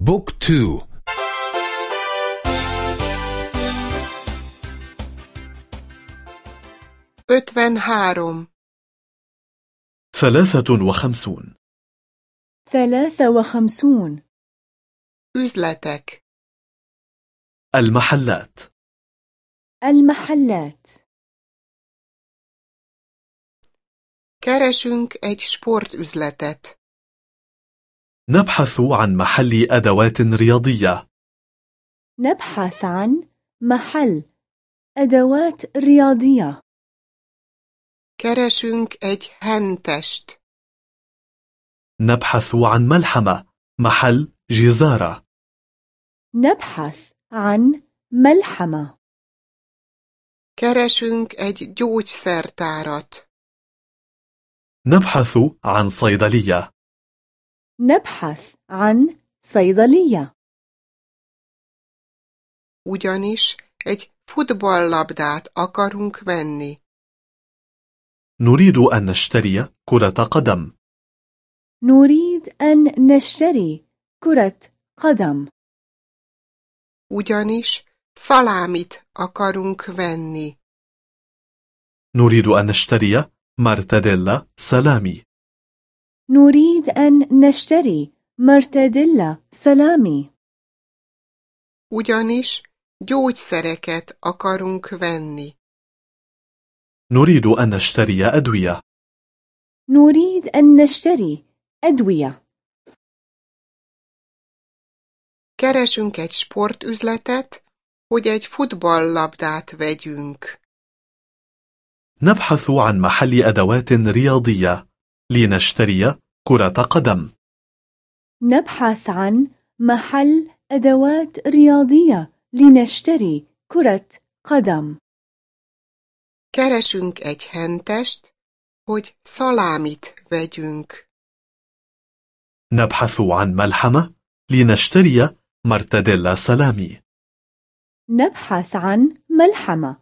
بوك تو. ötven három ثلاثة وخمسون. ثلاثة وخمسون. Üzletek. المحلات. المحلات. Keresünk egy sportüzletet. نبحث عن محل أدوات رياضية. نبحث عن محل أدوات رياضية. keresünk egy hentest نبحث عن ملحمة محل جزارة. نبحث عن ملحمة. keresünk egy gyógyszertárat نبحث عن صيدلية. نبحث عن صيدلية. Ugyanis egy futballlabdát akarunk venni. نريد أن نشتري كرة قدم. نريد أن نشتري كرة قدم. Ugyanis szalámit akarunk venni. نريد أن نشتري مرتديلا سلامي. نريد أن نشتري مرتديلا سلامي ugyanis gyógyszereket akarunk venni نريد أن نشتري أدوية نريد أن نشتري أدوية keresünk egy sportüzletet, hogy egy futballlabdát vegyünk نبحث عن محل أدوات رياضية لنشتري كرة قدم. نبحث عن محل أدوات رياضية لنشتري كرة قدم. Keresünk egy hentest, hogy szalámit vegyünk. نبحث عن ملحمة لنشتري مرتديلا سلامي. نبحث عن ملحمة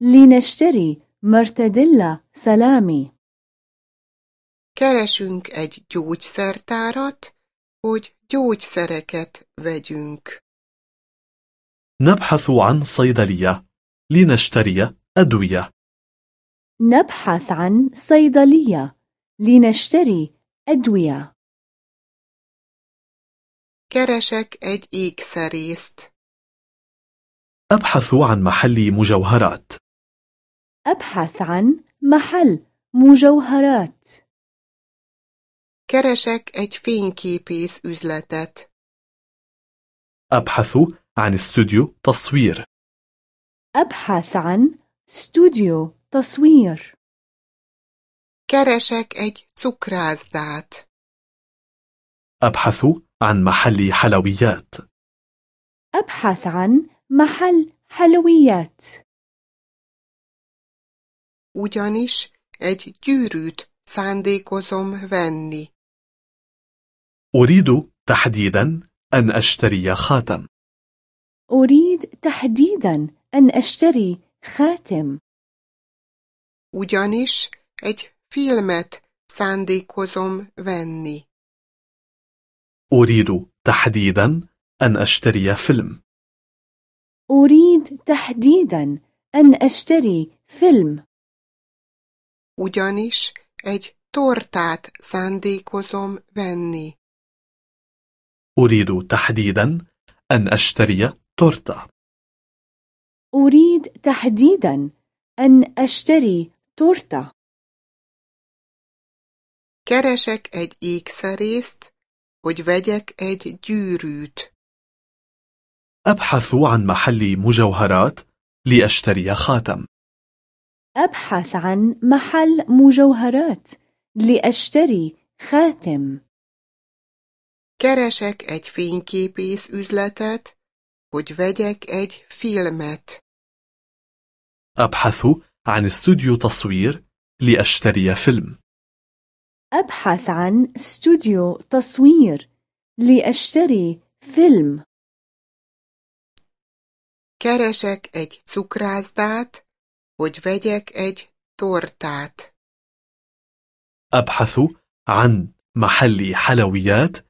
لنشتري مرتديلا سلامي. Keresünk egy gyógyszertárat, hogy gyógyszereket vegyünk. نبحث عن صيدلية لنشتري أدوية نبحث عن صيدلية لنشتري أدوية Keresek egy ékszerészt. أبحث عن محل مجوهرات أبحث عن محل مجوهرات Keresek egy fényképész üzletet. أبحث عن استوديو تصوير أبحث عن استوديو تصوير Keresek egy cukrászdát. أبحث عن محل حلويات أبحث عن محل حلويات Ugyanis egy gyűrűt szándékozom venni. أريد تحديدا أن أشتري خاتم أريد تحديدا أن أشتري خاتم Ugyanis egy filmet szándékozom venni. أريد تحديدا أن أشتري فيلم أريد تحديدا أن أشتري فيلم Ugyanis egy tortát szándékozom venni. أريد تحديدا أن أشتري تورتة. أريد تحديدا أن أشتري تورتة. Keresek egy ékszerészt, hogy vegyek egy gyűrűt. أبحث عن محل مجوهرات لأشتري خاتم. أبحث عن محل مجوهرات لأشتري خاتم. Keresek egy fényképész üzletet, hogy vegyek egy filmet. أبحث عن استوديو تصوير لأشتري فيلم أبحث عن استوديو تصوير لأشتري فيلم Keresek egy cukrászdát, hogy vegyek egy tortát. أبحث عن محل حلويات